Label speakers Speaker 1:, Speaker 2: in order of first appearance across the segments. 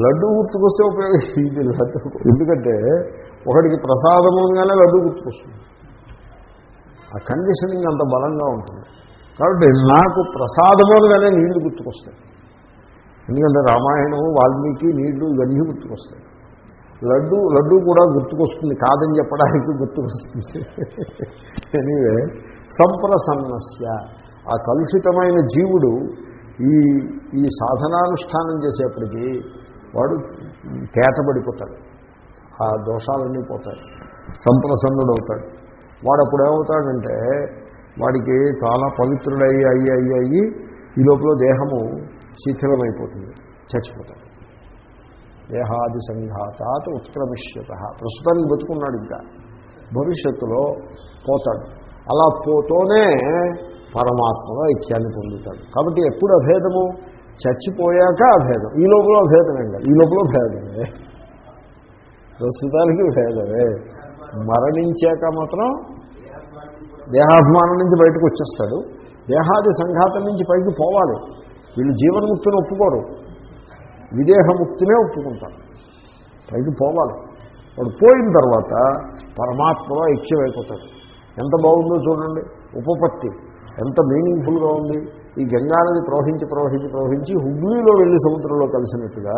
Speaker 1: లడ్డు గుర్తుకొస్తే ఉపయోగం ఇది లడ్డు. ఎందుకంటే ఒకడికి ప్రసాదముగానే లడ్డు గుర్తుకొస్తుంది. ఆ కండిషనింగ్ అంత బలంగా ఉంటుంది. కాబట్టి నాకు ప్రసాదములుగానే నీళ్ళు గుర్తుకొస్తాయి. ఎందుకంటే రామాయణము వాల్మీకి నీళ్ళు ఇవన్నీ గుర్తుకొస్తాయి. లడ్డు లడ్డు కూడా గుర్తుకొస్తుంది. కాదని చెప్పడానికి గుర్తుకొస్తుంది. ఎనీవే సంప్రసన్నస్య. ఆ కలుషితమైన జీవుడు ఈ ఈ సాధనానుష్ఠానం చేసేప్పటికీ వాడు కేటబడిపోతాడు ఆ దోషాలన్నీ పోతాయి. సంప్రసన్నుడవుతాడు వాడు అప్పుడు ఏమవుతాడంటే వాడికి చాలా పవిత్రుడయ్యి అయ్యి అయ్యి అయ్యి ఈ లోపల దేహము శిథిలమైపోతుంది చచ్చిపోతాడు. దేహాది సంఘాతాత్ ఉత్క్రమిష్యత. ప్రస్తుతానికి బతుకున్నాడు ఇంకా. భవిష్యత్తులో పోతాడు. అలా పోతూనే పరమాత్మలో ఐక్యాన్ని పొందుతాడు. కాబట్టి ఎప్పుడు అభేదము? చచ్చిపోయాక అభేదం ఈ లోపల అభేదమే ఈ లోపల భేదమే ప్రస్తుతానికి భేదమే. మరణించాక మాత్రం దేహాభిమానం నుంచి బయటకు వచ్చేస్తాడు. దేహాది సంఘాతం నుంచి పైకి పోవాలి. వీళ్ళు జీవన్ముక్తిని ఒప్పుకోరు. విదేహముక్తినే ఒప్పుకుంటారు. పైకి పోవాలి. వాడు పోయిన తర్వాత పరమాత్మలో ఐక్యమైపోతాడు. ఎంత బాగుందో చూడండి. ఉపపత్తి. ఎంత మీనింగ్ఫుల్గా ఉంది. ఈ గంగానది ప్రవహించి ప్రవహించి ప్రవహించి హుగ్లీలో వెళ్ళి సముద్రంలో కలిసినట్టుగా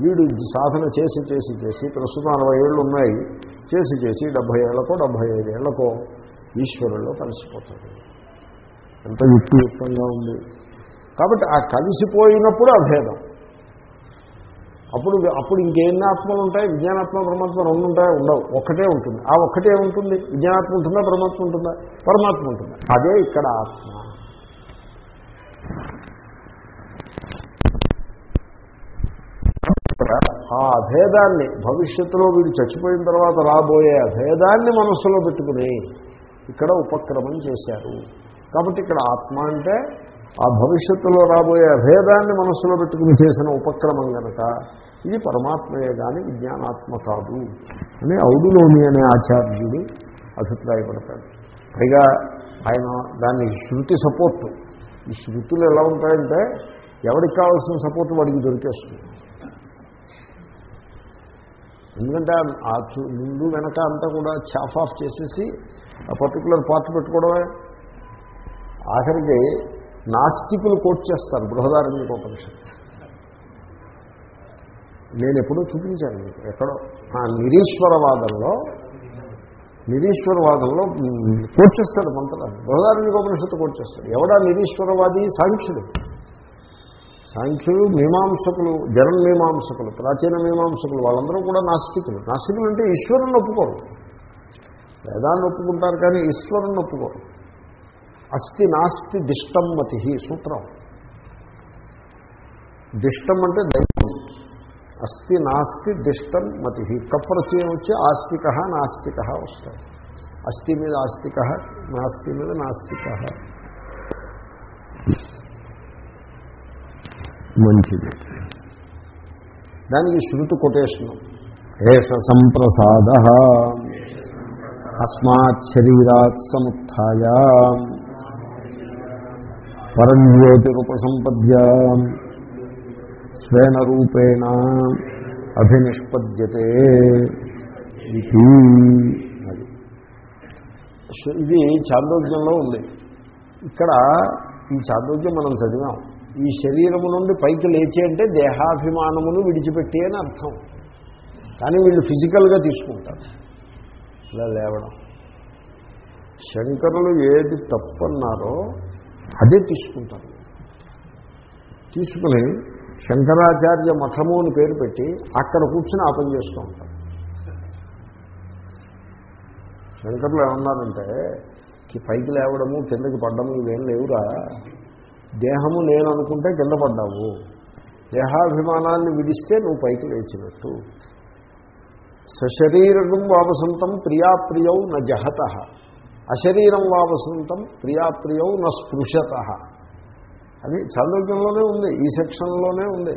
Speaker 1: వీడు సాధన చేసి చేసి చేసి ప్రస్తుతం అరవై ఏళ్ళు ఉన్నాయి. చేసి చేసి డెబ్భై ఏళ్ళకో డెబ్భై ఐదు ఏళ్ళకో ఈశ్వరుల్లో కలిసిపోతాడు. ఎంత యుక్తియుక్తంగా ఉంది. కాబట్టి ఆ కలిసిపోయినప్పుడు అభేదం అప్పుడు అప్పుడు ఇంకెన్ని ఆత్మలు ఉంటాయి? విజ్ఞానాత్మ పరమాత్మ రెండు ఉంటాయి? ఉండవు. ఒక్కటే ఉంటుంది. ఆ ఒక్కటే ఉంటుంది. విజ్ఞానాత్మ ఉంటుందా? పరమాత్మ ఉంటుందా? పరమాత్మ ఉంటుంది? అదే ఇక్కడ ఆత్మ. ఆ అభేదాన్ని భవిష్యత్తులో వీడు చచ్చిపోయిన తర్వాత రాబోయే అభేదాన్ని మనస్సులో పెట్టుకుని ఇక్కడ ఉపక్రమం చేశారు. కాబట్టి ఇక్కడ ఆత్మ అంటే ఆ భవిష్యత్తులో రాబోయే అభేదాన్ని మనస్సులో పెట్టుకుని చేసిన ఉపక్రమం కనుక ఇది పరమాత్మయే కానీ విజ్ఞానాత్మ కాదు అని ఔడులోని అనే ఆచార్యుడు అభిప్రాయపడతాడు. పైగా ఆయన దాన్ని శృతి సపోర్టు ఈ శృతులు ఎలా ఉంటాయంటే ఎవరికి కావాల్సిన సపోర్ట్ వాడికి దొరికేస్తుంది. ఎందుకంటే ఆ ముందు వెనక అంతా కూడా చాఫ్ ఆఫ్ చేసేసి ఆ పర్టికులర్ పార్ట్ పెట్టుకోవడమే. ఆఖరికి నాస్తికులు కోట్ చేస్తారు బృహదారణ్యోపనిషత్తు నేను ఎప్పుడూ చూపించాను మీకు. ఎక్కడో ఆ నిరీశ్వరవాదంలో నిరీశ్వరవాదంలో మ్, కోట్ చేస్తాడు మంత్రాన్ని బృహదారణ్యోపనిషత్తు కోట్ చేస్తాడు ఎవడా నిరీశ్వరవాది? సాంఖ్యుడు. సాంఖ్యులు మీమాంసకులు జనమీమాంసకులు ప్రాచీన మీమాంసకులు వాళ్ళందరూ కూడా నాస్తికులు. నాస్తికులు అంటే ఈశ్వరుని ఒప్పుకోరు. వేదాన్ని ఒప్పుకుంటారు కానీ ఈశ్వరుని ఒప్పుకోరు. అస్థి నాస్తి దిష్టం మతి సూత్రం. దిష్టం అంటే దైవం అస్థి నాస్తి దిష్టం మతి. కప్రచయం వచ్చి ఆస్తిక నాస్తిక వస్తాయి. అస్థి మీద ఆస్తిక నాస్తి మీద నాస్తిక. మంచిది. దానికి శృతి కొటేషను. ఏష సంప్రసాద. అస్మాత్ శరీరాత్ సముత్య పరంజ్యోతిరుపసంపద్య స్వేన రూపేణ అభినిష్పద్యతే ఇది. అది. ఇది ఉంది. ఇక్కడ ఈ చాంద్రోగ్యం మనం చదివాం. ఈ శరీరము నుండి పైకి లేచి అంటే దేహాభిమానమును విడిచిపెట్టి అని అర్థం. కానీ వీళ్ళు ఫిజికల్గా తీసుకుంటారు. ఇలా లేవడం. శంకరులు ఏది తప్పన్నారో అదే తీసుకుంటారు. తీసుకుని శంకరాచార్య మఠము అని పేరు పెట్టి అక్కడ కూర్చుని ఆ పని చేస్తూ ఉంటారు. శంకర్లు ఏమన్నారంటే పైకి లేవడము కిందకి పడ్డము ఇవేం లేవురా. దేహము నేను అనుకుంటే కింద పడ్డావు. దేహాభిమానాన్ని విడిస్తే నువ్వు పైకి లేచినట్టు. సశరీరం వావసంతం ప్రియాప్రియౌ న జహత. అశరీరం వావసంతం ప్రియాప్రియౌ న స్పృశత. అది చాంద్రోగ్యంలోనే ఉంది ఈ సెక్షన్లోనే ఉంది.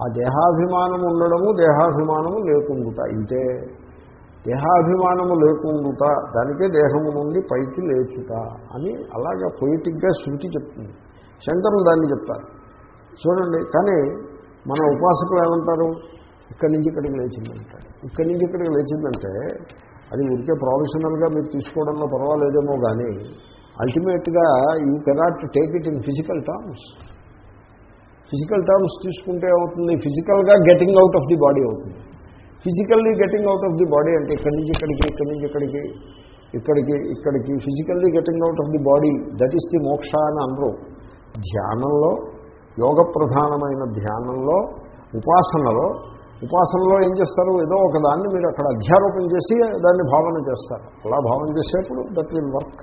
Speaker 1: ఆ దేహాభిమానం ఉండడము దేహాభిమానము లేకుండుట ఇంతే. దేహాభిమానము లేకుండుట దానికే దేహము నుండి పైకి లేచుట అని అలాగా పొయిటిక్గా శృతి చెప్తుంది. శంకరులు దాన్ని చెప్తారు. చూడండి కానీ మన ఉపాసకులు ఏమంటారు? ఇక్కడి నుంచి ఇక్కడికి లేచిందంటాడు ఇక్కడి నుంచి ఇక్కడికి లేచిందంటే అది ఊరికే ప్రొఫెషనల్గా మీరు తీసుకోవడంలో పర్వాలేదేమో కానీ అల్టిమేట్గా you cannot take it in physical terms. Physical terms తీసుకుంటే అవుతుంది ఫిజికల్గా getting out of the body అవుతుంది. Physically getting out of the body అంటే ఇక్కడి నుంచి ఇక్కడికి ఇక్కడి నుంచి ఇక్కడికి ఇక్కడికి ఇక్కడికి physically getting out of the body that is the moksha అని అనరు. ధ్యానంలో యోగ ప్రధానమైన ధ్యానంలో ఉపాసనలో ఉపాసనలో ఏం చేస్తారు? ఏదో ఒక దాన్ని మీరు అక్కడ అధ్యారోపణ చేసి దాన్ని భావన చేస్తారు. అలా భావన చేసేప్పుడు that will work.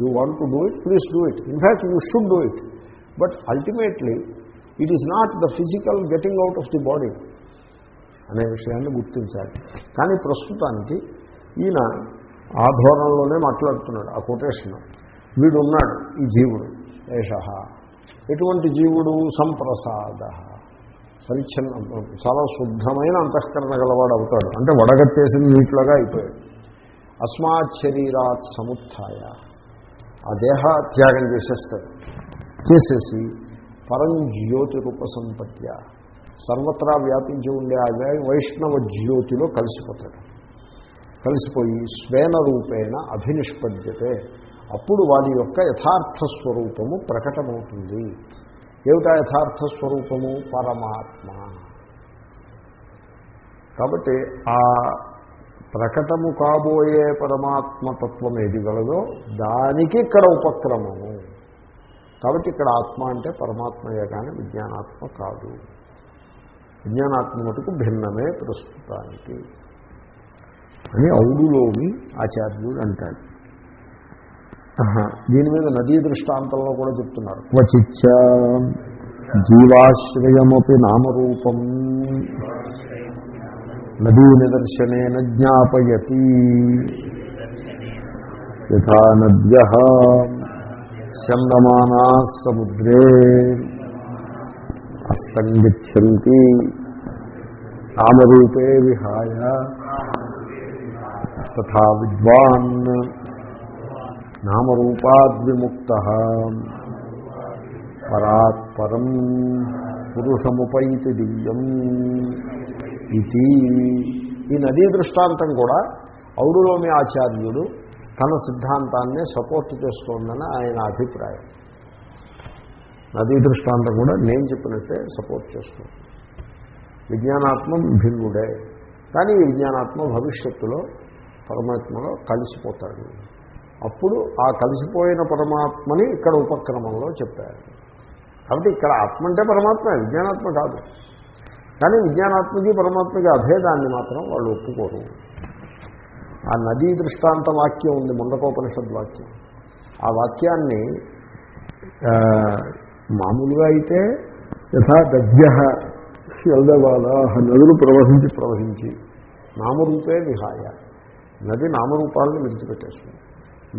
Speaker 1: You want to do it please do it. In fact you should do it but ultimately it is not the physical getting out of the body అనే విషయాన్ని గుర్తించాలి. కానీ ప్రస్తుతానికి ఈయన ఆ ధోరణిలోనే మాట్లాడుతున్నాడు ఆ కొటేషన్ వీడున్నాడు ఈ జీవుడు ఏష. ఎటువంటి జీవుడు? సంప్రసాద. పరిచ్ఛన్న చాలా శుద్ధమైన అంతఃకరణ గలవాడు అవుతాడు. అంటే వడగట్టేసిన నీటిలోగా అయిపోయాడు. అస్మాత్ శరీరాత్ సముత్య ఆ దేహ త్యాగం చేసేస్తాడు. చేసేసి పరం జ్యోతి రూప సంపత్య సర్వత్రా వ్యాపించి ఉండే ఆ వైష్ణవ జ్యోతిలో కలిసిపోతాడు. కలిసిపోయి స్వేన రూపేణ అభినిష్పద్యతే. అప్పుడు వాడి యొక్క యథార్థ స్వరూపము ప్రకటమవుతుంది. ఏమిటా యథార్థ స్వరూపము? పరమాత్మ. కాబట్టి ఆ ప్రకటము కాబోయే పరమాత్మతత్వం ఏది గలదో దానికి ఇక్కడ ఉపక్రమము. కాబట్టి ఇక్కడ ఆత్మ అంటే పరమాత్మయే కానీ విజ్ఞానాత్మ కాదు. విజ్ఞానాత్మ మటుకు భిన్నమే ప్రస్తుతానికి. అని ఔడులోని ఆచార్యుడు అంటాడు. దీని మీద నదీ దృష్టాంతంలో కూడా చెప్తున్నారు. క్వచిచ్చ జీవాశ్రయమపి నామరూపం. నదీ నిదర్శనేన జ్ఞాపయతి. యథా నద్య చందమానా సముద్రే అస్తంగిచ్చంతి నామరూపే విహాయ. తథా విద్వాన్ నామరూపాద్విముక్త. పరాత్పరం పురుషముపైతి దివ్యం. ఇది ఈ నదీ దృష్టాంతం కూడా ఔరులోమి ఆచార్యుడు తన సిద్ధాంతాన్నే సపోర్ట్ చేస్తోందని ఆయన అభిప్రాయం. నదీ దృష్టాంతం కూడా నేను చెప్పినట్టే సపోర్ట్ చేస్తుంది. విజ్ఞానాత్మ భిన్నుడే. కానీ విజ్ఞానాత్మ భవిష్యత్తులో పరమాత్మలో కలిసిపోతాడు. అప్పుడు ఆ కలిసిపోయిన పరమాత్మని ఇక్కడ ఉపక్రమంలో చెప్పారు. కాబట్టి ఇక్కడ ఆత్మ అంటే పరమాత్మ విజ్ఞానాత్మ కాదు. కానీ విజ్ఞానాత్మకి పరమాత్మకి అభేదాన్ని మాత్రం వాళ్ళు ఒప్పుకోరు. ఆ నదీ దృష్టాంత వాక్యం ఉంది ముండకోపనిషద్ వాక్యం ఆ వాక్యాన్ని మామూలుగా అయితే యథా దద్య నదులు ప్రవహించి ప్రవహించి నామరూపే విహాయ. నది నామరూపాలను విడిచిపెట్టేస్తుంది.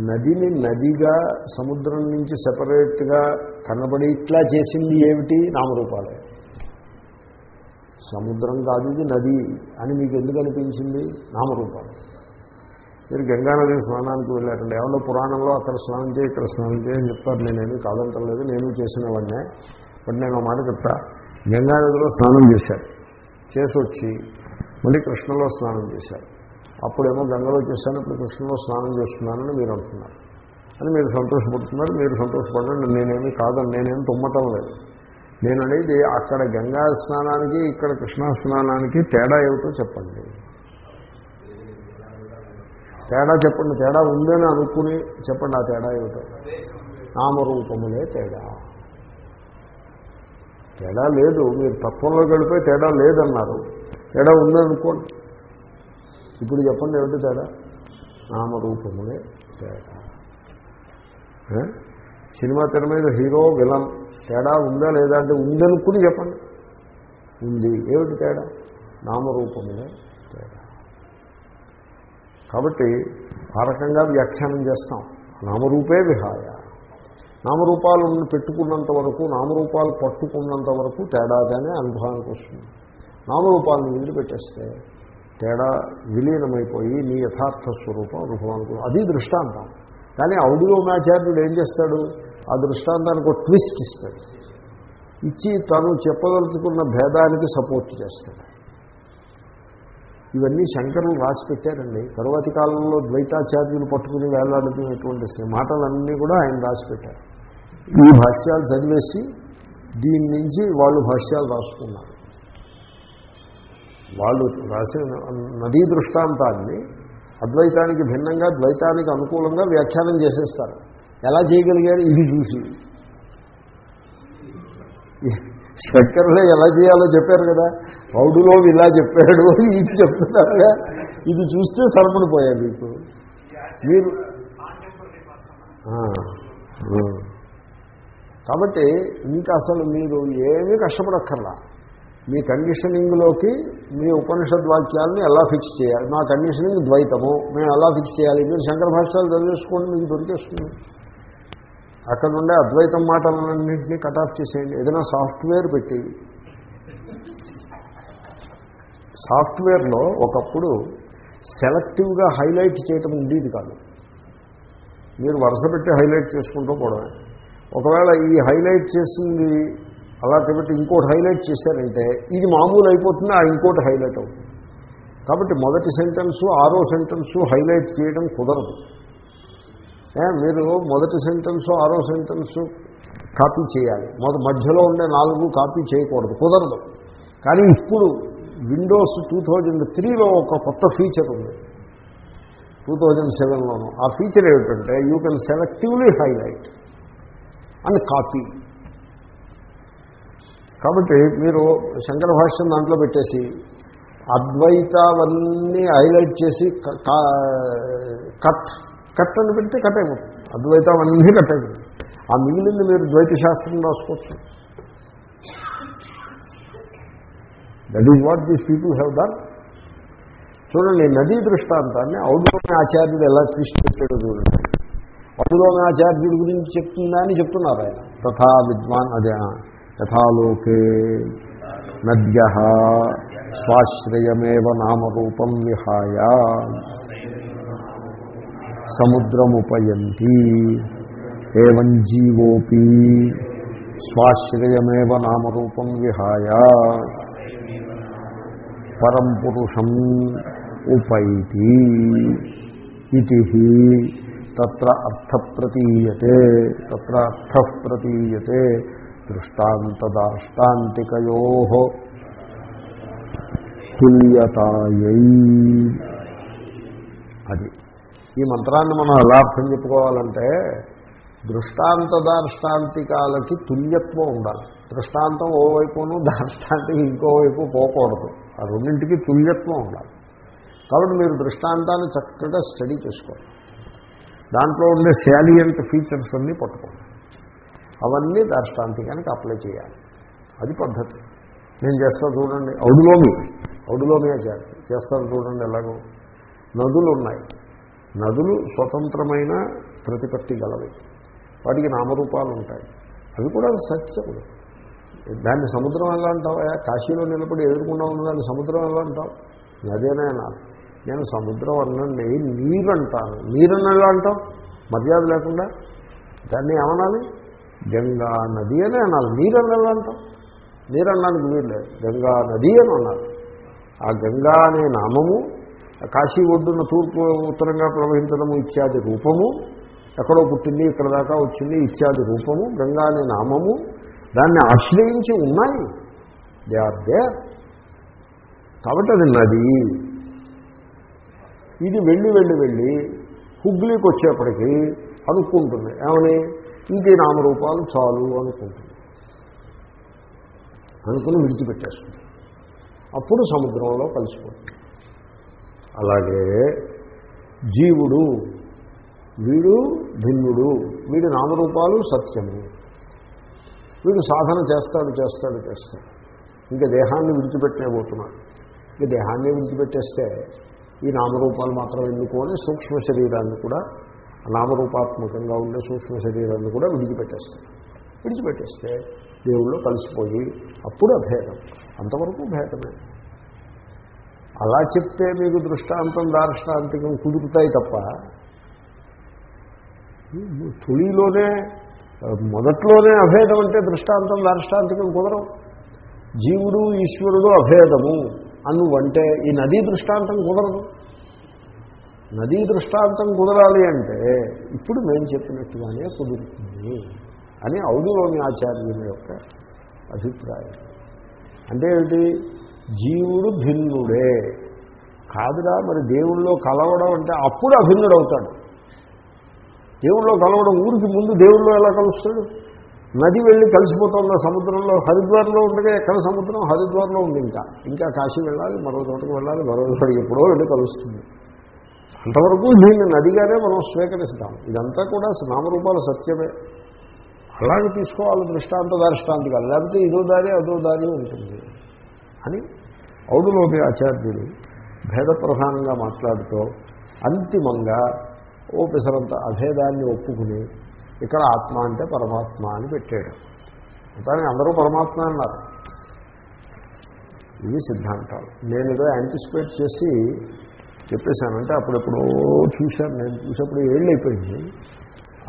Speaker 1: నదిని నదిగా సముద్రం నుంచి సెపరేట్గా కనబడి ఇట్లా చేసింది ఏమిటి? నామరూపాలే. సముద్రం కాదు ఇది నది అని మీకు ఎందుకు అనిపించింది? నామరూపం మీరు గంగానది స్నానానికి వెళ్ళారండి. ఏమన్నా పురాణంలో అక్కడ స్నానం చేయి ఇక్కడ స్నానం చేయని చెప్తారు. నేనేమి కాదంటలేదు. నేను చేసిన వాడినే బట్ నేను మాట చెప్తా. గంగానదిలో స్నానం చేశారు. చేసి వచ్చి మళ్ళీ కృష్ణలో స్నానం చేశారు. అప్పుడేమో గంగలో చేశాను ఇప్పుడు కృష్ణలో స్నానం చేస్తున్నానని మీరు అంటున్నారు. అని మీరు సంతోషపడుతున్నారు. మీరు సంతోషపడండి నేనేమి కాదని నేనేం తుమ్మటం లేదు. నేను అనేది అక్కడ గంగా స్నానానికి ఇక్కడ కృష్ణా స్నానానికి తేడా ఏమిటో చెప్పండి. తేడా చెప్పండి. తేడా ఉందని అనుకుని చెప్పండి ఆ తేడా ఏమిటో. నామరూపములే తేడా. తేడా లేదు. మీరు తత్వంలో గడిపోయి తేడా లేదన్నారు. తేడా ఉందనుకోండి. ఇప్పుడు చెప్పండి ఏమిటి తేడా? నామరూపములే తేడా. సినిమా తెర మీద హీరో విలన్ తేడా ఉందా లేదా అంటే ఉందనుకుని చెప్పండి. ఉంది. ఏమిటి తేడా? నామరూపమే తేడా. కాబట్టి ఆ రకంగా వ్యాఖ్యానం చేస్తాం. నామరూపే విహాయ నామరూపాలు పెట్టుకున్నంత వరకు నామరూపాలు పట్టుకున్నంత వరకు తేడాగానే అనుభవానికి వస్తుంది. నామరూపాలను వదిలిపెట్టేస్తే తేడా విలీనమైపోయి నీ యథార్థ స్వరూపం అనుభవానికి అది దృష్టాంతం. కానీ ఔడియోమాచార్యుడు ఏం చేస్తాడు? ఆ దృష్టాంతానికి ఒక ట్విస్ట్ ఇస్తాడు. ఇచ్చి తను చెప్పదలుచుకున్న భేదానికి సపోర్ట్ చేస్తాడు. ఇవన్నీ శంకరులు రాసి పెట్టారండి. తరువాతి కాలంలో ద్వైతాచార్యులు పట్టుకుని వేలాడుతున్నటువంటి మాటలన్నీ కూడా ఆయన రాసి పెట్టారు. ఈ భాష్యాలు చదివేసి దీని నుంచి వాళ్ళు భాష్యాలు రాసుకున్నారు. వాళ్ళు రాసిన నదీ దృష్టాంతాన్ని అద్వైతానికి భిన్నంగా ద్వైతానికి అనుకూలంగా వ్యాఖ్యానం చేసేస్తారు. ఎలా చేయగలిగారు ఇది చూసి. శంకరులే ఎలా చేయాలో చెప్పారు కదా. పౌడులో ఇలా చెప్పాడు ఇది చెప్తున్నారుగా. ఇది చూస్తే సరమణిపోయారు మీకు మీరు కాబట్టి ఇంకా అసలు మీరు ఏమీ కష్టపడక్కర్లా. మీ కండిషనింగ్లోకి మీ ఉపనిషద్ వాక్యాలని ఎలా ఫిక్స్ చేయాలి? మా కండిషనింగ్ ద్వైతము మేము ఎలా ఫిక్స్ చేయాలి? మీరు శంకర భాష్యాలు చదివేసుకోండి మీకు దొరికేస్తుంది. అక్కడ ఉండే అద్వైతం మాటలన్నింటినీ కట్ ఆఫ్ చేసేయండి. ఏదైనా సాఫ్ట్వేర్ పెట్టి. సాఫ్ట్వేర్లో ఒకప్పుడు సెలెక్టివ్గా హైలైట్ చేయటం ఉండేది కాదు. మీరు వరుస పెట్టి హైలైట్ చేసుకుంటూ పోవడమే. ఒకవేళ ఈ హైలైట్ చేసింది అలా కాబట్టి ఇంకోటి హైలైట్ చేశారంటే ఇది మామూలు అయిపోతుంది ఆ ఇంకోటి హైలైట్ అవుతుంది. కాబట్టి మొదటి సెంటెన్సు ఆరో సెంటెన్సు హైలైట్ చేయడం కుదరదు. మీరు మొదటి సెంటెన్స్ ఆరో సెంటెన్స్ కాపీ చేయాలి. మొద మధ్యలో ఉండే నాలుగు కాపీ చేయకూడదు కుదరదు. కానీ ఇప్పుడు విండోస్ టూ థౌజండ్ త్రీలో ఒక కొత్త ఫీచర్ ఉంది. టూ థౌజండ్ సెవెన్లోను ఆ ఫీచర్ ఏమిటంటే you can selectively highlight and copy కాబట్టి మీరు శంకర భాష్యం దాంట్లో పెట్టేసి అద్వైతావన్నీ హైలైట్ చేసి కట్ కట్ అని పెడితే కట్ అయిపోతుంది అద్వైతావన్నీ కట్ అయిపోతుంది ఆ మిగిలింది మీరు ద్వైత శాస్త్రం రాసుకోవచ్చు. That is what these people have done చూడండి నదీ దృష్టాంతాన్ని ఔద్యోగ ఆచార్యుడు ఎలా ట్విస్ట్ పెట్టాడో చూడండి. ఔద్యోగ ఆచార్యుడి గురించి చెప్తుందా అని చెప్తున్నారు ఆయన. తథా విద్వాన్ అదే యథాలోకే నద్య స్వాశ్రయమేవ నామరూపం విహాయ. సముద్రముపయంతి. ఏం జీవోపి స్వాశ్రయమేవ నామరూపం విహాయ. పరం పురుషం ఉపైతి. ఇది తత్ర అర్థ ప్రతీయతే తత్ర అర్థ ప్రతీయతే దృష్టాంతదాష్టాంతికయో తుల్యతాయై. అది. ఈ మంత్రాన్ని మనం ఎలా అర్థం చెప్పుకోవాలంటే దృష్టాంత దార్ష్టాంతికాలకి తుల్యత్వం ఉండాలి. దృష్టాంతం ఓవైపును దార్ష్టాంతికి ఇంకోవైపు పోకూడదు. ఆ రెండింటికి తుల్యత్వం ఉండాలి. కాబట్టి మీరు దృష్టాంతాన్ని చక్కగా స్టడీ చేసుకోండి దాంట్లో ఉండే శాలియంట్ ఫీచర్స్ అన్నీ పట్టుకోండి. అవన్నీ దార్ష్టాంతికానికి అప్లై చేయాలి. అది పద్ధతి. నేను చేస్తాను చూడండి. ఔడులోమి ఔడులోమి చేస్తాను చూడండి ఎలాగో. నదులు ఉన్నాయి నదులు స్వతంత్రమైన ప్రతిపత్తి గలవి. వాటికి నామరూపాలు ఉంటాయి అవి కూడా సత్యములు. దాన్ని సముద్రం ఎలా అంటావా? కాశీలో నిలబడి ఎదుర్కొన్నా ఉన్నదాన్ని సముద్రం ఎలా అంటావు? నదేనే అనాలి నేను సముద్రం అన్నండి నీరు అంటాను నీరని ఎలా అంటావు? మర్యాద లేకుండా. దాన్ని ఏమనాలి? గంగా నది అని అనాలి. నీరని ఎలా అంటాం నీరు అనడానికి వీలు లేదు. గంగా నది అని అన్నారు ఆ గంగా అనే నామము కాశీ ఒడ్డున తూర్పు ఉత్తరంగా ప్రవహించడము ఇత్యాది రూపము. ఎక్కడో పుట్టింది ఇక్కడ దాకా వచ్చింది ఇత్యాది రూపము గంగా అనే నామము. దాన్ని ఆశ్రయించి ఉన్నాయి. దే ఆర్ దే కాబట్టి అది నది. ఇది వెళ్ళి వెళ్ళి వెళ్ళి హుగ్లీకి వచ్చేప్పటికీ అనుకుంటుంది. ఏమని? ఇంకే నామరూపాలు చాలు అనుకుంటుంది. అనుకుని విడిచిపెట్టేస్తుంది. అప్పుడు సముద్రంలో కలిసిపోతుంది. అలాగే జీవుడు వీడు భిన్నుడు వీడి నామరూపాలు సత్యము. వీడు సాధన చేస్తాడు చేస్తాడు చేస్తాడు. ఇంకా దేహాన్ని విడిచిపెట్టేబోతున్నాడు ఇంకా దేహాన్ని విడిచిపెట్టేస్తే ఈ నామరూపాలు మాత్రం ఎన్నుకొని సూక్ష్మ శరీరాన్ని కూడా నామరూపాత్మకంగా ఉండే సూక్ష్మ శరీరాన్ని కూడా విడిచిపెట్టేస్తాడు. విడిచిపెట్టేస్తే దేవుళ్ళు కలిసిపోయి అప్పుడు అభేదం. అంతవరకు భేదమే. అలా చెప్తే మీకు దృష్టాంతం దార్ష్టాంతికం కుదురుతాయి తప్ప తొలిలోనే మొదట్లోనే అభేదం అంటే దృష్టాంతం దార్ష్టాంతికం కుదరం జీవుడు ఈశ్వరుడు అభేదము అనువంటే ఈ నదీ దృష్టాంతం కుదరదు. నదీ దృష్టాంతం కుదరాలి అంటే ఇప్పుడు మేము చెప్పినట్టుగానే కుదురుతుంది అని ఔదులోని ఆచార్యుల యొక్క అభిప్రాయం. అంటే ఏమిటి? జీవుడు భిన్నుడే. కాదురా మరి దేవుళ్ళో కలవడం అంటే అప్పుడు అభిన్నుడవుతాడు. దేవుళ్ళో కలవడం ఊరికి ముందు దేవుళ్ళో ఎలా కలుస్తాడు? నది వెళ్ళి కలిసిపోతున్న సముద్రంలో? హరిద్వార్లో ఉండగా ఎక్కడ సముద్రం? హరిద్వార్లో ఉంది ఇంకా. ఇంకా కాశీ వెళ్ళాలి మరో చోటకు వెళ్ళాలి మరో చోటకి ఎప్పుడో వెళ్ళి కలుస్తుంది. అంతవరకు దీన్ని నదిగానే మనం స్వీకరిస్తాం. ఇదంతా కూడా నామరూపాల సత్యమే. అలాగే తీసుకోవాలి దృష్టాంత దృష్టాంతి కాదు లేకపోతే ఇదో దారి అదో దారి ఉంటుంది. అని ఔడులోకి ఆచార్యుడు భేద ప్రధానంగా మాట్లాడుతూ అంతిమంగా ఓ పిసరంత అభేదాన్ని ఒప్పుకుని ఇక్కడ ఆత్మ అంటే పరమాత్మ అని పెట్టాడు. కానీ అందరూ పరమాత్మ అన్నారు. ఇవి సిద్ధాంతాలు నేను ఏదో యాంటిసిపేట్ చేసి చెప్పేశానంటే అప్పుడెప్పుడో చూశాను. నేను చూసేప్పుడు ఏళ్ళు అయిపోయింది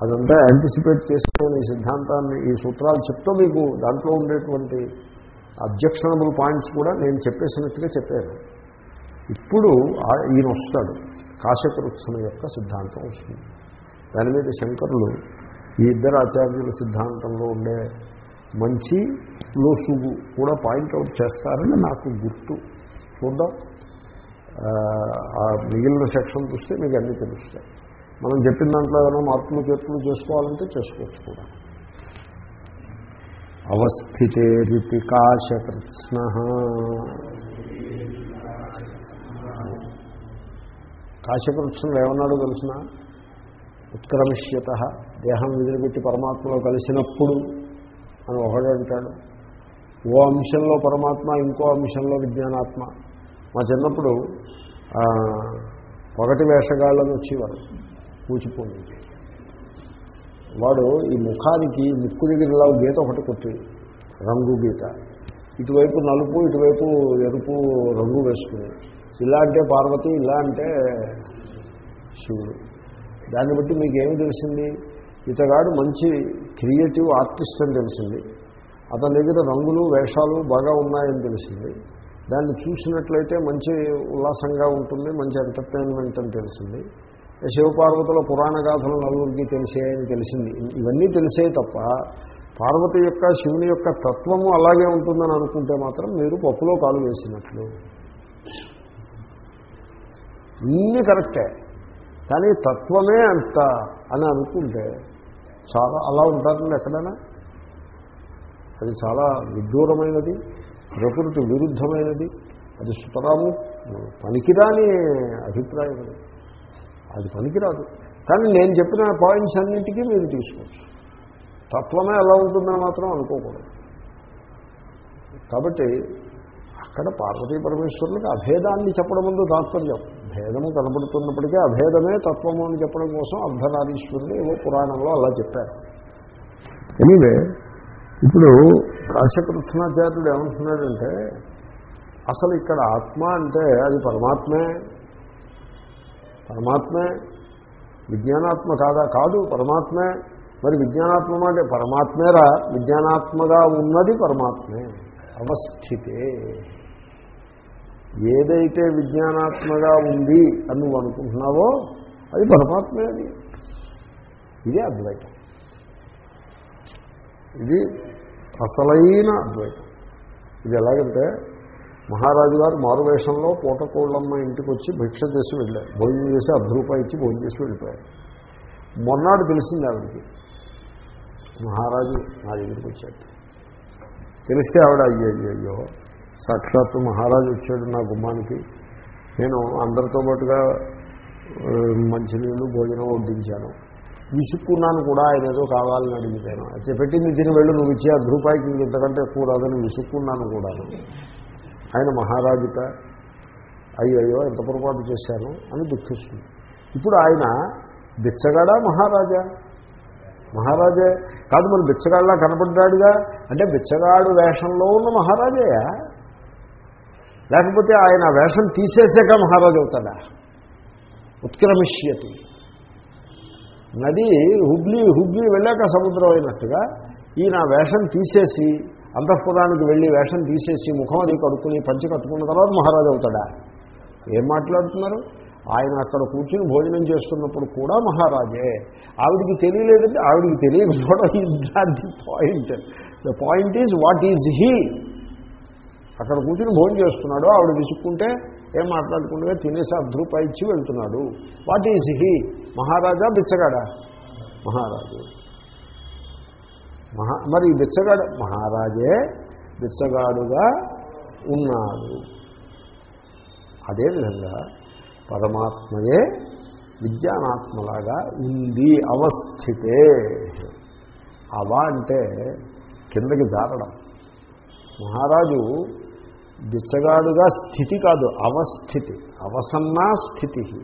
Speaker 1: అదంతా యాంటిసిపేట్ చేసుకొని ఈ సిద్ధాంతాన్ని ఈ సూత్రాలు చెప్తూ మీకు దాంట్లో ఉండేటువంటి అబ్జెక్షనబుల్ పాయింట్స్ కూడా నేను చెప్పేసినట్టుగా చెప్పాను ఇప్పుడు ఆ- ఈయన వస్తాడు. కాశకృత్సన యొక్క సిద్ధాంతం వస్తుంది. దాని మీద శంకరులు ఈ ఇద్దరు ఆచార్యుల సిద్ధాంతంలో ఉండే మంచి లోసుగు కూడా పాయింట్అవుట్ చేస్తారని నాకు గుర్తు. చూద్దాం. ఆ మిగిలిన సెక్షన్ చూస్తే మీకు అన్నీ తెలుస్తాయి. మనం చెప్పిన దాంట్లో ఏమైనా మార్పులు చేర్పులు చేసుకోవాలంటే చేసుకోవచ్చు కూడా. అవస్థితే రీతి కాశకృత్స్న కాశకృత్స్నుడు ఏమన్నాడో తెలిసిన? ఉత్క్రమిష్యత. దేహం విదిలిపెట్టి పరమాత్మలో కలిసినప్పుడు అని ఒకడు అంటాడు. ఓ అంశంలో పరమాత్మ ఇంకో అంశంలో విజ్ఞానాత్మ. మా చిన్నప్పుడు ఆ, పగటి వేషగాళ్ళని వచ్చేవారు. కూచిపోయింది వాడు ఈ ముఖానికి ముక్కు దగ్గర ఇలా గీత ఒకటి కొట్టి రంగు గీత. ఇటువైపు నలుపు ఇటువైపు ఎరుపు రంగు వేసుకుని. ఇలా అంటే పార్వతి ఇలా అంటే శివుడు. దాన్ని బట్టి మీకు ఏమి తెలిసింది? ఇతగాడు మంచి క్రియేటివ్ ఆర్టిస్ట్ అని తెలిసింది. అతని దగ్గర రంగులు వేషాలు బాగా ఉన్నాయని తెలిసింది. దాన్ని చూసినట్లయితే మంచి ఉల్లాసంగా ఉంటుంది మంచి ఎంటర్టైన్మెంట్ అని తెలిసింది. శివపార్వతుల పురాణ గాథలు నలుగురికి అని తెలిసింది. ఇవన్నీ తెలిసే తప్ప పార్వతి యొక్క శివుని యొక్క తత్వము అలాగే ఉంటుందని అనుకుంటే మాత్రం మీరు పప్పులో కాలు వేసినట్లు. ఇన్ని కరెక్టే. కానీ తత్వమే అంత అని అనుకుంటే చాలా అలా ఉంటారండి ఎక్కడైనా? అది చాలా విదూరమైనది ప్రకృతి విరుద్ధమైనది అది సుతరాము పనికిరాని అభిప్రాయం అది పనికిరాదు. కానీ నేను చెప్పిన పాయింట్స్ అన్నింటికీ మీరు తీసుకోవచ్చు. తత్వమే ఎలా ఉంటుందని మాత్రం అనుకోకూడదు. కాబట్టి అక్కడ పార్వతీ పరమేశ్వరులకు అభేదాన్ని చెప్పడం ముందు తాత్పర్యం. భేదము కనబడుతున్నప్పటికీ అభేదమే తత్వము అని చెప్పడం కోసం అర్ధనారీశ్వరుడు ఏవో పురాణంలో అలా చెప్పారు. ఎనీవే ఇప్పుడు కాశకృష్ణాచార్యుడు ఏమంటున్నాడంటే అసలు ఇక్కడ ఆత్మ అంటే అది పరమాత్మే పరమాత్మే విజ్ఞానాత్మ కాదా? కాదు పరమాత్మే. మరి విజ్ఞానాత్మ అంటే పరమాత్మేరా? విజ్ఞానాత్మగా ఉన్నది పరమాత్మే. అవస్థితే. ఏదైతే విజ్ఞానాత్మగా ఉంది అని నువ్వు అనుకుంటున్నావో అది పరమాత్మే అది ఇదే అద్వైతం. ఇది అసలైన అద్వైతం. ఇది ఎలాగంటే మహారాజు గారు మారువేషంలో పూటకోళ్ళమ్మ ఇంటికి వచ్చి భిక్ష చేసి వెళ్ళారు. భోజనం చేసి అర్ధ రూపాయి ఇచ్చి భోజనం చేసి వెళ్ళిపోయారు. మొన్నాడు తెలిసింది ఆవిడకి. మహారాజు నా దగ్గరికి వచ్చాడు. తెలిస్తే ఆవిడ అయ్యో అయ్యో సాక్షాత్తు మహారాజు వచ్చాడు నా గుమ్మానికి. నేను అందరితో పాటుగా మంచినీళ్ళు భోజనం వడ్డించాను. విసుక్కున్నాను కూడా ఆయన ఏదో కావాలని అడిగితాను. అయితే పెట్టింది దీని వెళ్ళి నువ్వు ఇచ్చే అర్ధ రూపాయికి ఇంతకంటే ఎక్కువ రాదని విసుక్కున్నాను కూడాను. ఆయన మహారాజుట అయ్యయ్యో ఎంత పొరపాటు చేశాను అని దుఃఖిస్తుంది. ఇప్పుడు ఆయన బిచ్చగాడా మహారాజా? మహారాజే కాదు మరి బిచ్చగాళ్ళ కనపడ్డాడుగా? అంటే బిచ్చగాడు వేషంలో ఉన్న మహారాజేయా? లేకపోతే ఆయన వేషం తీసేసాక మహారాజు అవుతాడా? ఉత్క్రమిష్యతి. నది హుబ్లీ హుబ్లీ వెళ్ళాక సముద్రం అయినట్టుగా ఈయన వేషం తీసేసి అంతఃపురానికి వెళ్ళి వేషం తీసేసి ముఖం అది కడుక్కుని పంచి కట్టుకున్న తర్వాత మహారాజు అవుతాడా? ఏం మాట్లాడుతున్నారు? ఆయన అక్కడ కూర్చుని భోజనం చేస్తున్నప్పుడు కూడా మహారాజే. ఆవిడికి తెలియలేదంటే ఆవిడికి తెలియకపోవడం is not the point. The point is what is he అక్కడ కూర్చుని భోజనం చేస్తున్నాడు ఆవిడ విసుక్కుంటే ఏం మాట్లాడుకుంటే తినేసి అర్ధ రూపాయి ఇచ్చి వెళ్తున్నాడు. వాట్ ఈజ్ హీ మహారాజా బిచ్చగాడా? మహారాజు. మహా మరి బిచ్చగాడు మహారాజే బిచ్చగాడుగా ఉన్నాడు. అదేవిధంగా పరమాత్మయే విజ్ఞానాత్మలాగా ఉంది అవస్థితే. అవ అంటే కిందకి జారడం. మహారాజు బిచ్చగాడుగా స్థితి కాదు అవస్థితి. అవసన్నా స్థితి.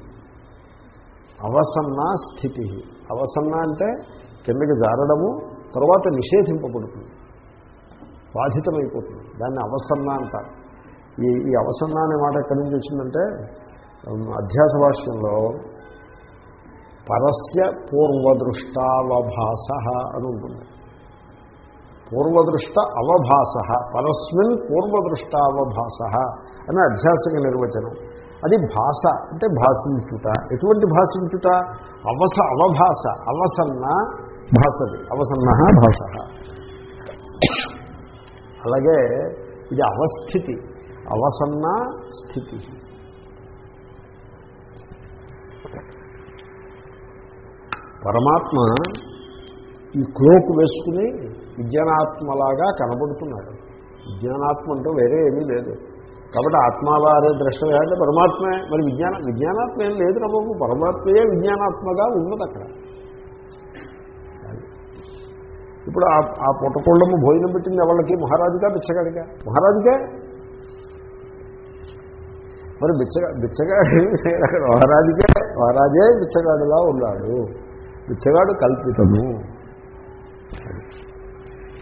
Speaker 1: అవసన్నా స్థితి. అవసన్న అంటే కిందకి జారడము తర్వాత నిషేధింపబడుతుంది. బాధితమైపోతుంది. దాన్ని అవసన్నా అంటారు. ఈ ఈ అవసన్న అనే మాట ఎక్కడి నుంచి వచ్చిందంటే అధ్యాస భాష్యంలో పరస్య పూర్వదృష్టావభాస అని ఉంటుంది. పూర్వదృష్ట అవభాస పరస్మిన్ పూర్వదృష్టావభాస అని అధ్యాసక నిర్వచనం. అది భాష అంటే భాషించుట. ఎటువంటి భాషించుట? అవస అవభాస అవసన్న భాషది అవసన్న భాష అలాగే ఇది అవస్థితి అవసన్న స్థితి. పరమాత్మ ఈ క్లోక్ వేసుకుని విజ్ఞానాత్మలాగా కనబడుతున్నాడు. విజ్ఞానాత్మ అంటూ వేరే ఏమీ లేదు. కాబట్టి ఆత్మావారే దృష్టమే అంటే పరమాత్మే. మరి విజ్ఞాన విజ్ఞానాత్మ ఏం లేదు బాబు. పరమాత్మయే విజ్ఞానాత్మగా ఉన్నది అక్కడ ఇప్పుడు ఆ ఆ పుట్టకొళ్ళము భోజనం పెట్టింది ఎవరికి మహారాజుగా బిచ్చగాడిగా మహారాజుగా మరి బిచ్చగా బిచ్చగాడు అక్కడ మహారాజుగా మహారాజే బిచ్చగాడులా ఉన్నాడు. బిచ్చగాడు కల్పితము.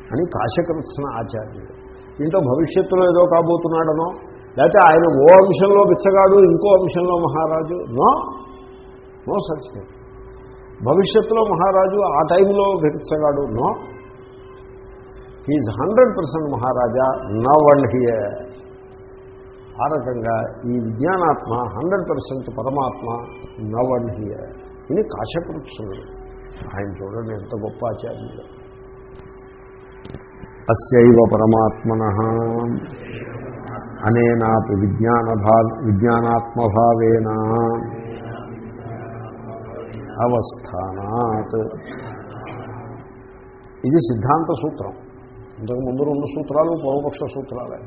Speaker 1: అని కాశకృష్ణ ఆచార్యుడు. దీంట్లో భవిష్యత్తులో ఏదో కాబోతున్నాడనో లేకపోతే ఆయన ఓ అంశంలో బిచ్చగాడు ఇంకో అంశంలో మహారాజు నో నో సచ్ భవిష్యత్తులో మహారాజు ఆ టైంలో బిచ్చగాడు no he's hundred percent maharaja now and here ఆ రకంగా ఈ విజ్ఞానాత్మ హండ్రెడ్ పర్సెంట్ పరమాత్మ నవ్ అండ్ హియర్ ఇది కాశకృష్ణుడు ఆయన చూడండి ఎంత గొప్ప ఆచార్యుడు. అస్యవ పరమాత్మన. అనేనాపి విజ్ఞానభా విజ్ఞానాత్మభావేన. అవస్థానాత్. ఇది సిద్ధాంత సూత్రం. ఇంతకు ముందు రెండు సూత్రాలు పూర్వపక్ష సూత్రాలే.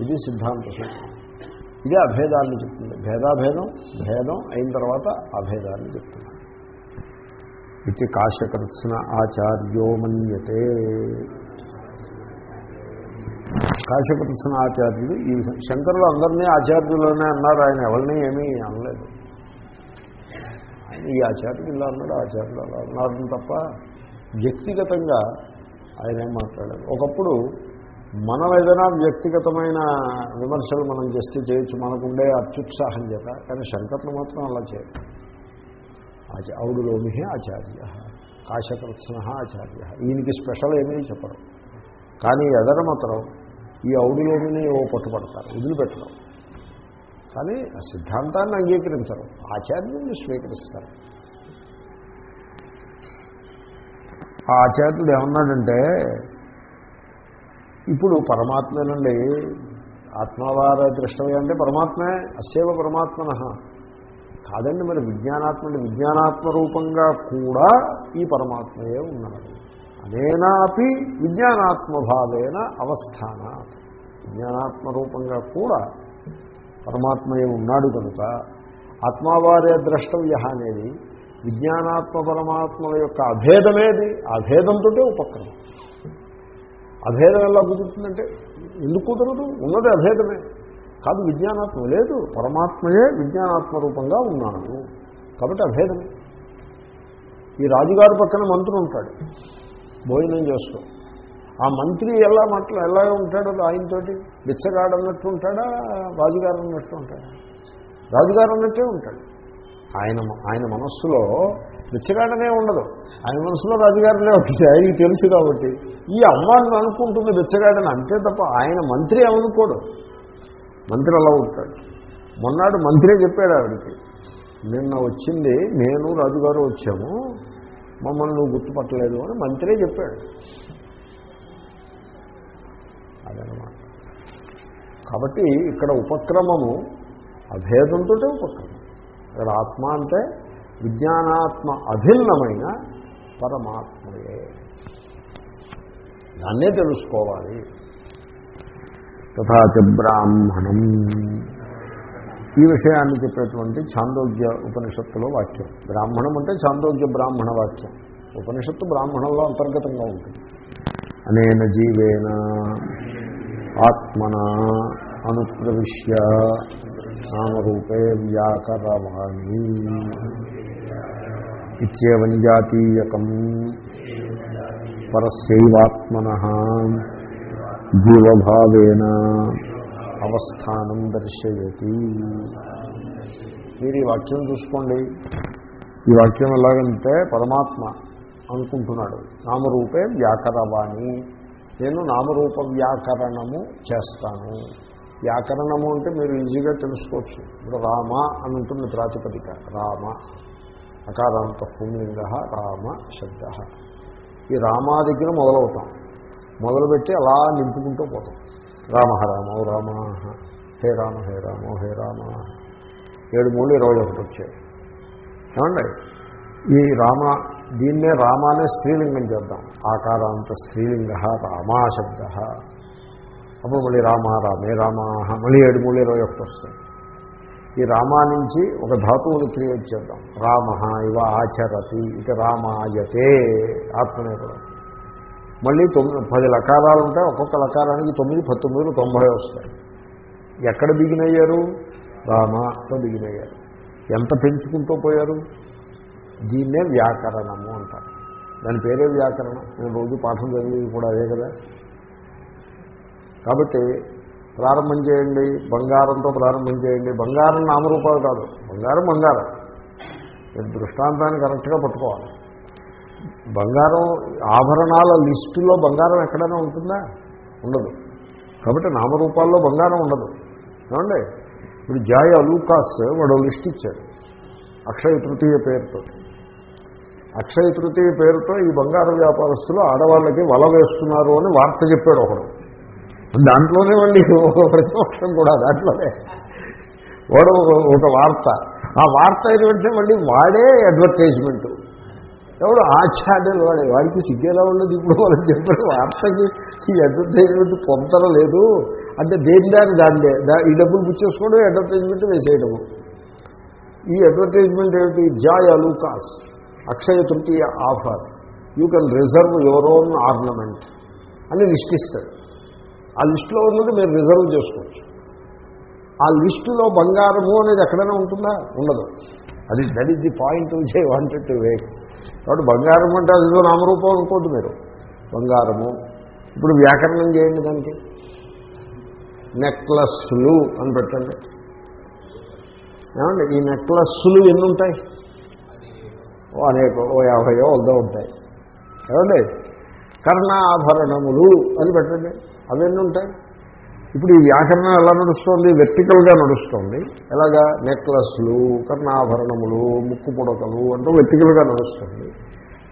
Speaker 1: ఇది సిద్ధాంత సూత్రం. ఇది అభేదాన్ని చెప్తుంది. భేదాభేదం భేదం అయిన తర్వాత అభేదాన్ని చెప్తుంది. ఇది కాశకృత్స్న ఆచార్యో మన్యతే. కాశకృష్ణ ఆచార్యులు ఈ శంకరులు అందరినీ ఆచార్యులనే అన్నారు. ఆయన ఎవరిని ఏమీ అనలేదు. ఆయన ఈ ఆచార్యులు ఇలా అన్నాడు ఆచార్యులు అలా అన్నారు తప్ప వ్యక్తిగతంగా ఆయన మాట్లాడారు. ఒకప్పుడు మనం ఏదైనా వ్యక్తిగతమైన విమర్శలు మనం చేస్తే చేయొచ్చు మనకుండే అత్యుత్సాహం చేత కానీ శంకర్లు మాత్రం అలా చేయరు. ఔడులోమిహే ఆచార్య కాశకృష్ణ ఆచార్య ఈయనకి స్పెషల్ ఏమీ చెప్పరు. కానీ ఎదర మాత్రం ఈ ఔడులోమిని ఓ పట్టుపడతారు వదిలిపెట్టడం కానీ ఆ సిద్ధాంతాన్ని అంగీకరించరు ఆచార్యుని స్వీకరిస్తారు. ఆ ఆచార్యుడు ఏమన్నాడంటే ఇప్పుడు పరమాత్మేనండి ఆత్మవార దృష్టమే అంటే పరమాత్మే అసేవ పరమాత్మన. కాదండి మరి విజ్ఞానాత్మ అంటే విజ్ఞానాత్మ రూపంగా కూడా ఈ పరమాత్మయే ఉన్నాడు అనేనాపి విజ్ఞానాత్మభావేన అవస్థాన. విజ్ఞానాత్మ రూపంగా కూడా పరమాత్మయే ఉన్నాడు కనుక ఆత్మావారే ద్రష్టవ్య అనేది విజ్ఞానాత్మ పరమాత్మల యొక్క అభేదమేది? అభేదంతో ఉపక్రమం. అభేదం ఎలా కుదురుతుందంటే ఎందుకు కుదరదు? ఉన్నది అభేదమే. కాదు విజ్ఞానాత్మ లేదు. పరమాత్మయే విజ్ఞానాత్మ రూపంగా ఉన్నాడు. కాబట్టి అభేదమే ఈ రాజుగారి పక్కన మంత్రి ఉంటాడు. భోజనం చేస్తూ. ఆ మంత్రి ఎలా మాట్లా ఎలా ఉంటాడో ఆయనతోటి? బిచ్చగాడు అన్నట్టు ఉంటాడా? రాజుగారు అన్నట్టు ఉంటాడా? రాజుగారు అన్నట్టే ఉంటాడు. ఆయన ఆయన మనస్సులో బిచ్చగాడనే ఉండదు. ఆయన మనసులో రాజుగారులే ఒకటి ఆయనకి తెలుసు కాబట్టి. ఈ అమ్మాయిని అనుకుంటుంది బిచ్చగాడని అంతే తప్ప ఆయన మంత్రి అనుకోడు మంత్రి అలా ఉంటాడు. మొన్నాడు మంత్రే చెప్పాడు ఆవిడకి నిన్న వచ్చింది నేను రాజుగారు వచ్చాము మమ్మల్ని నువ్వు గుర్తుపట్టలేదు అని మంత్రే చెప్పాడు. అదనమాట. కాబట్టి ఇక్కడ ఉపక్రమము అభేదంతో ఉపక్రమం. ఇక్కడ ఆత్మ అంటే విజ్ఞానాత్మ అభిన్నమైన పరమాత్మయే. దాన్నే తెలుసుకోవాలి. తథాచ బ్రాహ్మణం. ఈ విషయాన్ని చెప్పేటువంటి చాందోగ్య ఉపనిషత్తులో వాక్యం. బ్రాహ్మణం అంటే చాందోగ్య బ్రాహ్మణ వాక్యం. ఉపనిషత్తు బ్రాహ్మణంలో అంతర్గతంగా ఉంటుంది. అనేన జీవేన ఆత్మన అనుప్రవిశ్య. నామరూపే వ్యాకరవాణి ఇత్యేవం జాతీయకం పరస్యైవాత్మన జీవభావేన అవస్థానం దర్శయతి. మీరు ఈ వాక్యం చూసుకోండి. ఈ వాక్యం ఎలాగంటే పరమాత్మ అనుకుంటున్నాడు. నామరూపే వ్యాకరవాణి. నేను నామరూప వ్యాకరణము చేస్తాను. వ్యాకరణము అంటే మీరు ఈజీగా తెలుసుకోవచ్చు. ఇప్పుడు రామ అని ఉంటుంది ప్రాతిపదిక. రామ అకారాంత పుంలింగ రామ శబ్ద. ఈ రామా దగ్గర మొదలవుతాం. మొదలుపెట్టి అలా నింపుకుంటూ పోతాం. రామ రామో రామ హే రామ హే రామో హే రామ. ఏడు మూడు ఇరవై ఒకటి వచ్చాయి. ఏమండి? ఈ రామ దీన్నే రామానే స్త్రీలింగం చేద్దాం. ఆకారాంత స్త్రీలింగ రామా శబ్ద. అప్పుడు మళ్ళీ రామ రామే రామ మళ్ళీ ఏడు మూడు ఇరవై ఒకటి వస్తాయి. ఈ రామా నుంచి ఒక ధాతువుని క్రియేట్ చేద్దాం. రామ ఇవ ఆచరతి ఇక రామాయతే ఆత్మనేపదం. మళ్ళీ తొమ్మిది పది లకారాలు ఉంటాయి ఒక్కొక్క లకారానికి తొమ్మిది పంతొమ్మిది తొంభై వస్తాయి. ఎక్కడ బిగినయ్యారు? రామతో బిగినయ్యారు. ఎంత పెంచుకుంటూ పోయారు? దీన్నే వ్యాకరణము అంటారు. దాని పేరే వ్యాకరణం. నేను రోజు పాఠం చదివి కూడా అదే కదా. కాబట్టి ప్రారంభం చేయండి బంగారంతో ప్రారంభం చేయండి. బంగారం నామరూపాలు కాదు. బంగారం బంగారం. మీరు దృష్టాంతాన్ని కరెక్ట్గా పట్టుకోవాలి. బంగారం ఆభరణాల లిస్టులో బంగారం ఎక్కడైనా ఉంటుందా? ఉండదు. కాబట్టి నామరూపాల్లో బంగారం ఉండదు. ఏమండి? ఇప్పుడు జాయ్ అలూకాస్ వాడు లిస్ట్ ఇచ్చాడు. అక్షయ తృతీయ పేరుతో. అక్షయ తృతీయ పేరుతో ఈ బంగారు వ్యాపారస్తులు ఆడవాళ్ళకి వల వేస్తున్నారు అని వార్త చెప్పాడు ఒకడు. దాంట్లోనే మళ్ళీ ఒక ప్రతిపక్షం కూడా దాంట్లోనే. వాడు ఒక- వార్త. ఆ వార్త అయిన వెంటనే మళ్ళీ వాడే అడ్వర్టైజ్మెంట్ ఎవడు ఆచార్యులు వాడే. వాడికి సిగ్గేలా ఉండదు ఇప్పుడు వాళ్ళకి చెప్పిన వార్తకి. ఈ అడ్వర్టైజ్మెంట్ పొందర లేదు. అంటే దేని దాని దాన్నే ఈ డబ్బులు పుచ్చేసుకోవడం అడ్వర్టైజ్మెంట్ వేసేయడము. ఈ అడ్వర్టైజ్మెంట్ ఏమిటి? Joy Alukkas Akshaya Tritiya offer. You can reserve your own ornament అని లిస్ట్ ఇస్తాడు. ఆ లిస్టులో ఉన్నది మీరు రిజర్వ్ చేసుకోవచ్చు. ఆ లిస్టులో బంగారము అనేది ఎక్కడైనా ఉంటుందా? ఉండదు. అది that is the point which I wanted to wake కాబట్టి బంగారం అంటే అదిదో నామరూపం అనుకోద్దు మీరు. బంగారము. ఇప్పుడు వ్యాకరణం చేయండి దానికి. నెక్లెస్లు అని పెట్టండి. ఏమండి? ఈ నెక్లెస్లు ఎన్ని ఉంటాయి? ఓ అనేక ఓ యాభయో వద్ద ఉంటాయి. ఏమండి? కర్ణాభరణములు అని పెట్టండి. అవన్నీ ఉంటాయి. ఇప్పుడు ఈ వ్యాకరణం ఎలా నడుస్తోంది? వెర్టికల్గా నడుస్తోంది. ఎలాగా? నెక్లెస్లు కర్ణాభరణములు ముక్కు పుడకలు అంటూ వెర్టికల్గా నడుస్తుంది.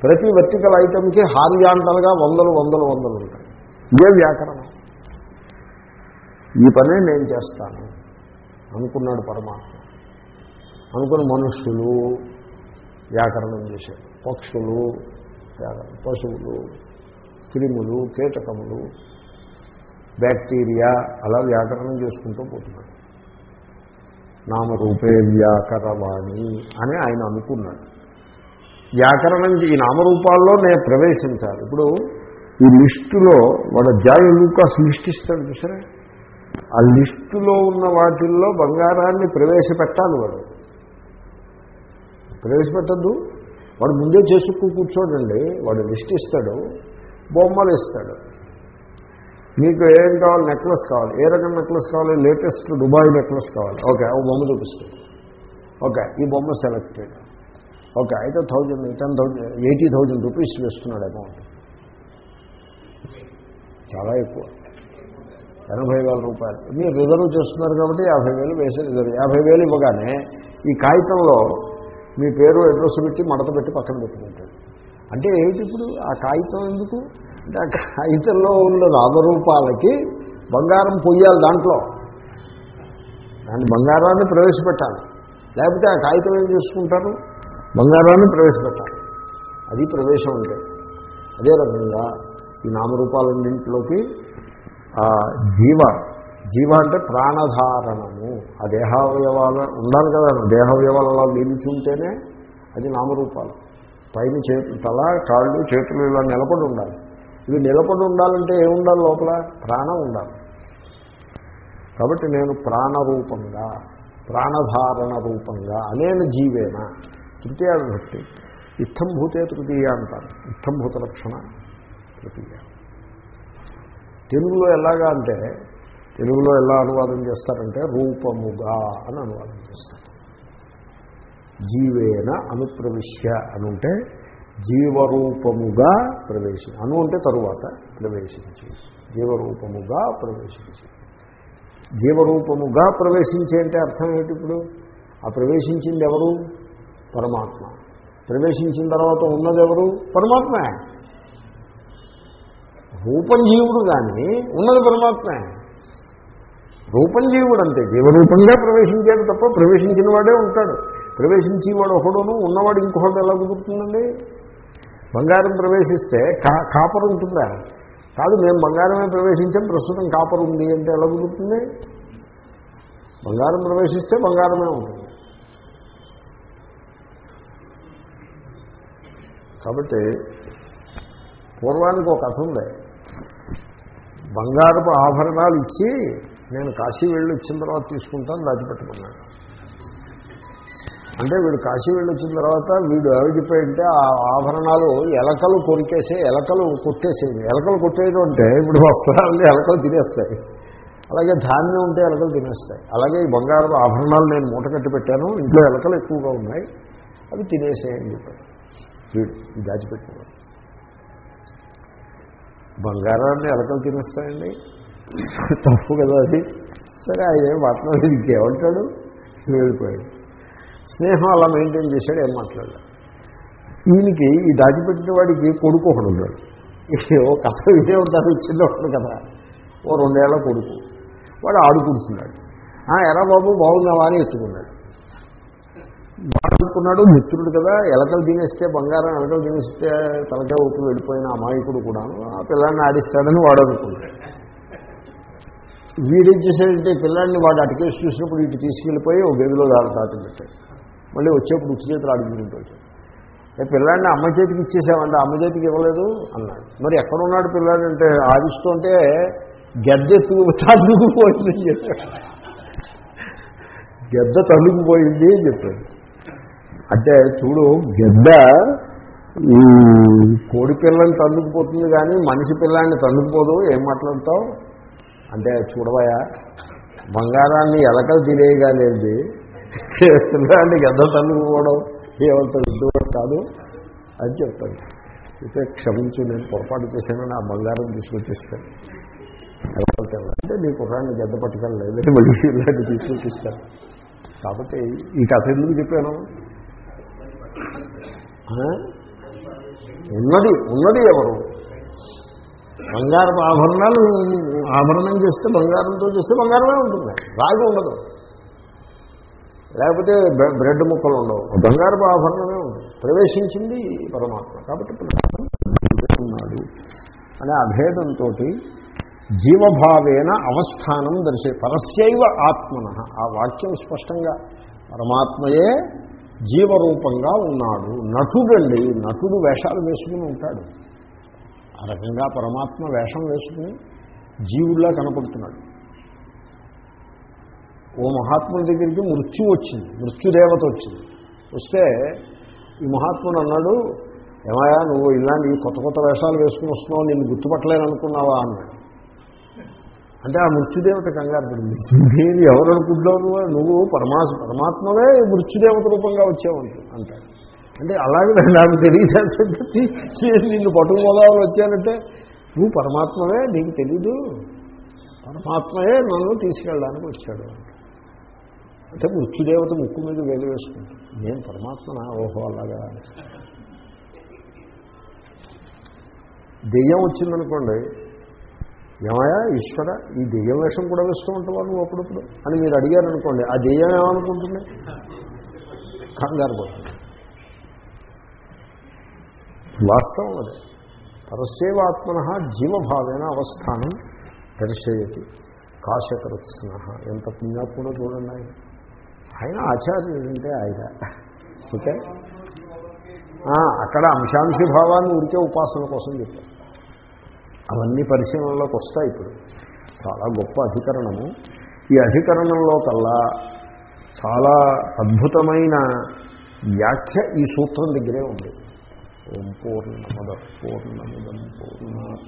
Speaker 1: ప్రతి వెర్టికల్ ఐటమ్కి హార్యాంటల్గా వందలు వందలు వందలు ఉంటాయి. ఇదే వ్యాకరణం. ఈ పనే నేను చేస్తాను అనుకున్నాడు పరమాత్మ. అనుకుని మనుష్యులు వ్యాకరణం చేశారు. పక్షులు పశువులు క్రిములు కీటకములు బ్యాక్టీరియా అలా వ్యాకరణం చేసుకుంటూ పోతున్నాడు. నామరూపే వ్యాకరవాణి అని ఆయన అనుకున్నాడు. వ్యాకరణం ఈ నామరూపాల్లో నేను ప్రవేశించాలి. ఇప్పుడు ఈ లిస్టులో వాడు జాయి లూకాస్ లిస్ట్ ఇస్తాడు చూసారా? ఆ లిస్టులో ఉన్న వాటిల్లో బంగారాన్ని ప్రవేశపెట్టాలి వాడు. ప్రవేశపెట్టద్దు. వాడు ముందే చేసుకు కూర్చోడండి. వాడు లిస్ట్ ఇస్తాడు బొమ్మలు ఇస్తాడు. మీకు ఏం కావాలి నెక్లెస్ కావాలి? ఏ రకం నెక్లెస్ కావాలి? లేటెస్ట్ దుబాయ్ నెక్లెస్ కావాలి. ఓకే ఓ బొమ్మ చూపిస్తుంది. ఓకే ఈ బొమ్మ సెలెక్టెడ్ ఓకే అయితే thousand ten thousand eighty thousand rupees వేస్తున్నాడు అమౌంట్ చాలా ఎక్కువ. ఎనభై వేల రూపాయలు. మీరు రిజర్వ్ చేస్తున్నారు కాబట్టి యాభై వేలు వేసే రిజర్వ్ యాభై వేలు ఇవ్వగానే ఈ కాగితంలో మీ పేరు అడ్రస్ పెట్టి మడత పెట్టి పక్కన పెట్టుకుంటాడు. అంటే ఏమిటి ఇప్పుడు? ఆ కాగితం ఎందుకు? అంటే కాగితంలో ఉన్న నామరూపాలకి బంగారం పొయ్యాలి దాంట్లో. దాన్ని బంగారాన్ని ప్రవేశపెట్టాలి. లేకపోతే ఆ కాగితం ఏం చేసుకుంటారు? బంగారాన్ని ప్రవేశపెట్టాలి. అది ప్రవేశం అంటే. అదే రకంగా ఈ నామరూపాలన్నింటిలోకి ఆ జీవ జీవ అంటే ప్రాణధారణము. ఆ దేహావయవాలు ఉండాలి కదా దేహావయవాలు అలా నిలిచుంటేనే అది నామరూపాలు. పైన చేతి తల కాళ్ళు చేతులు ఇలా నిలబడి ఉండాలి. ఇవి నిలబడి ఉండాలంటే ఏముండాలి లోపల? ప్రాణం ఉండాలి. కాబట్టి నేను ప్రాణరూపంగా ప్రాణధారణ రూపంగా అనేన జీవేన తృతీయ విభక్తి ఇత్తంభూతే తృతీయ అంటారు. ఇత్తంభూత లక్షణ తృతీయ. తెలుగులో ఎలాగా అంటే తెలుగులో ఎలా అనువాదం చేస్తారంటే రూపముగా అని అనువాదం చేస్తారు. జీవేన అనుప్రవిశ్య అనుంటే జీవరూపముగా ప్రవేశి అను అంటే తరువాత ప్రవేశించి జీవరూపముగా ప్రవేశించి. జీవరూపముగా ప్రవేశించి అంటే అర్థం ఏంటి ఇప్పుడు? ఆ ప్రవేశించింది ఎవరు? పరమాత్మ. ప్రవేశించిన తర్వాత ఉన్నది ఎవరు? పరమాత్మే. రూపం జీవుడు కానీ ఉన్నది పరమాత్మే. రూపం జీవుడు అంతే జీవరూపంగా ప్రవేశించాడు తప్ప ప్రవేశించిన వాడే ఉంటాడు. ప్రవేశించేవాడు ఒకడును ఉన్నవాడు ఇంకొకటి ఎలా కుదురుతుందండి? బంగారం ప్రవేశిస్తే కా కాపర్ ఉంటుందా? కాదు మేము బంగారమే ప్రవేశించాం ప్రస్తుతం కాపర్ ఉంది అంటే ఎలా కుదురుతుంది? బంగారం ప్రవేశిస్తే బంగారమే ఉంటుంది. కాబట్టి పూర్వానికి ఒక కథ ఉంది. బంగారపు ఆభరణాలు ఇచ్చి నేను కాశీ వెళ్ళి ఇచ్చిన తర్వాత తీసుకుంటాను దాచిపెట్టుకున్నాను. అంటే వీడు కాశీ వెళ్ళొచ్చిన తర్వాత వీడు ఎవరు అంటే ఆ ఆభరణాలు ఎలకలు కొరికేసే ఎలకలు కొట్టేసేవి. ఎలకలు కొట్టేయడం అంటే ఇప్పుడు వస్త్రాలని ఎలకలు తినేస్తాయి. అలాగే ధాన్యం ఉంటే ఎలకలు తినేస్తాయి. అలాగే ఈ బంగారం ఆభరణాలు నేను మూట కట్టి పెట్టాను ఇంట్లో ఎలకలు ఎక్కువగా ఉన్నాయి అవి తినేసేయని చెప్పాడు. వీడు దాచిపెట్టుకున్నాడు బంగారాన్ని ఎలకలు తినేస్తాయండి? తప్పు కదా అది. సరే ఆయన మాట్లాడేది ఇంకేమంటాడు? వెళ్ళిపోయాడు స్నేహం అలా మెయింటైన్ చేశాడు ఏం మాట్లాడలేదు. ఈయనకి ఈ దాచిపెట్టిన వాడికి కొడుకు ఒకడు ఉన్నాడు. ఓ కథ విషయం వచ్చింది ఒకడు కదా. ఓ రెండేళ్ళ కొడుకు. వాడు ఆడుకుంటున్నాడు. ఎరా బాబు బాగున్నావా అని ఎత్తుకున్నాడు. ఆడుకున్నాడు మిత్రుడు కదా. ఎలకలు తినేస్తే బంగారం ఎలకలు తినేస్తే తలకే ఊపి వెళ్ళిపోయిన అమాయకుడు కూడా ఆ పిల్లాన్ని ఆడిస్తాడని వాడు అనుకున్నాడు. వీడేం చేశాడంటే పిల్లాడిని వాడు అటుకేసి చూసినప్పుడు ఇటు తీసుకెళ్ళిపోయి ఒక గదిలో దాని తాటి పెట్టాడు. మళ్ళీ వచ్చేప్పుడు ఉచ్చి చేతులు అడుగుతుంటూ వచ్చాడు పిల్లాడిని అమ్మ చేతికి ఇచ్చేసామంటే అమ్మ చేతికి ఇవ్వలేదు? అన్నాడు. మరి ఎక్కడున్నాడు పిల్లాడు అంటే ఆడిస్తుంటే గద్దెత్తు తన్నుకుపోయిందని చెప్పాడు. గద్ద తన్నుకుపోయింది అని చెప్పాడు. అంటే చూడు గద్ద ఈ కోడి పిల్లని తన్నుకుపోతుంది కానీ మనిషి పిల్లాన్ని తన్నుకుపోదు ఏం మాట్లాడతావు? అంటే చూడవయా బంగారాన్ని ఎలకలు తినేయగానేది పిల్లాన్ని గద్ద తన్నుకుపోవడం ఏమంత విద్యుత్ కాదు అని చెప్తాను అయితే క్షమించు నేను పొరపాటు చేశానని ఆ బంగారం తీసుకొచ్చేస్తాను అంటే నీ కుర్రాన్ని గద్ద పట్టుకెళ్ళలేదు మళ్ళీ ఇలాంటి తీసుకొచ్చిస్తాను కాబట్టి ఈ కథ ఎందుకు చెప్పాను? ఉన్నది ఉన్నది ఎవరు? బంగారం ఆభరణాలు ఆభరణం చేస్తే బంగారంతో చేస్తే బంగారమే ఉంటుంది. రాగి ఉండదు. లేకపోతే బ్రెడ్ ముక్కలు ఉండవు. బంగారపు ఆభరణమే ఉంటుంది. ప్రవేశించింది పరమాత్మ. కాబట్టి ఉన్నాడు. అనే అభేదంతో జీవభావేన అవస్థానం దర్శే పరస్యైవ ఆత్మన. ఆ వాక్యం స్పష్టంగా పరమాత్మయే జీవరూపంగా ఉన్నాడు. నటుడండి. నటుడు వేషాలు వేసుకుని ఉంటాడు. ఆ రకంగా పరమాత్మ వేషం వేసుకుని జీవుల్లా కనపడుతున్నాడు. ఓ మహాత్ముల దగ్గరికి మృత్యు వచ్చింది మృత్యుదేవత వచ్చింది. వస్తే ఈ మహాత్ముడు అన్నాడు ఏమయ్యా నువ్వు ఇలాంటి కొత్త కొత్త వేషాలు వేసుకుని వస్తున్నావు నిన్ను గుర్తుపట్టలేను అనుకున్నావా అన్నాడు. అంటే ఆ మృత్యుదేవత కంగారు పడింది. నేను ఎవరు అనుకుంటున్నావు నువ్వు? నువ్వు పరమాత్మవే మృత్యుదేవత రూపంగా వచ్చావంటు అంటాడు. అంటే అలాగే నాకు తెలియదు సంగతి నేను నిన్ను పట్టుకుపోదామని వచ్చానంటే నువ్వు పరమాత్మవే నీకు తెలీదు. పరమాత్మయే నన్ను తీసుకెళ్ళడానికి వచ్చాడు అంటే మృత్యుదేవత ముక్కు మీద వేలు వేసుకుంటాడు నేను పరమాత్మన ఓహో అలాగా. దెయ్యం వచ్చిందనుకోండి ఏమయ్యా ఈశ్వర ఈ దెయ్యం వేషం కూడా వేస్తూ ఉంటావా నువ్వు అప్పుడప్పుడు? అని మీరు అడిగారు అనుకోండి ఆ దెయ్యం ఏమనుకుంటుంది? కంగారు పడుతుంది. వాస్తవం అది. పరస్యవాత్మన జీవభావేన అవస్థానం దర్శయతి. కాశకృత్స్న ఎంత పుణ్యాత్ముడో చూడండి ఆయన. ఆయన ఆచార్యుడు అంటే ఆయన? ఓకే. అక్కడ అంశాంశి భావాన్ని ఉరికే ఉపాసన కోసం చెప్పారు. అవన్నీ పరిశీలనలోకి వస్తాయి ఇప్పుడు. చాలా గొప్ప అధికరణము. ఈ అధికరణంలో కల్లా చాలా అద్భుతమైన వ్యాఖ్య ఈ సూత్రం దగ్గరే ఉంది. ఓం పూర్ణమద పూర్ణమిదం పూర్ణ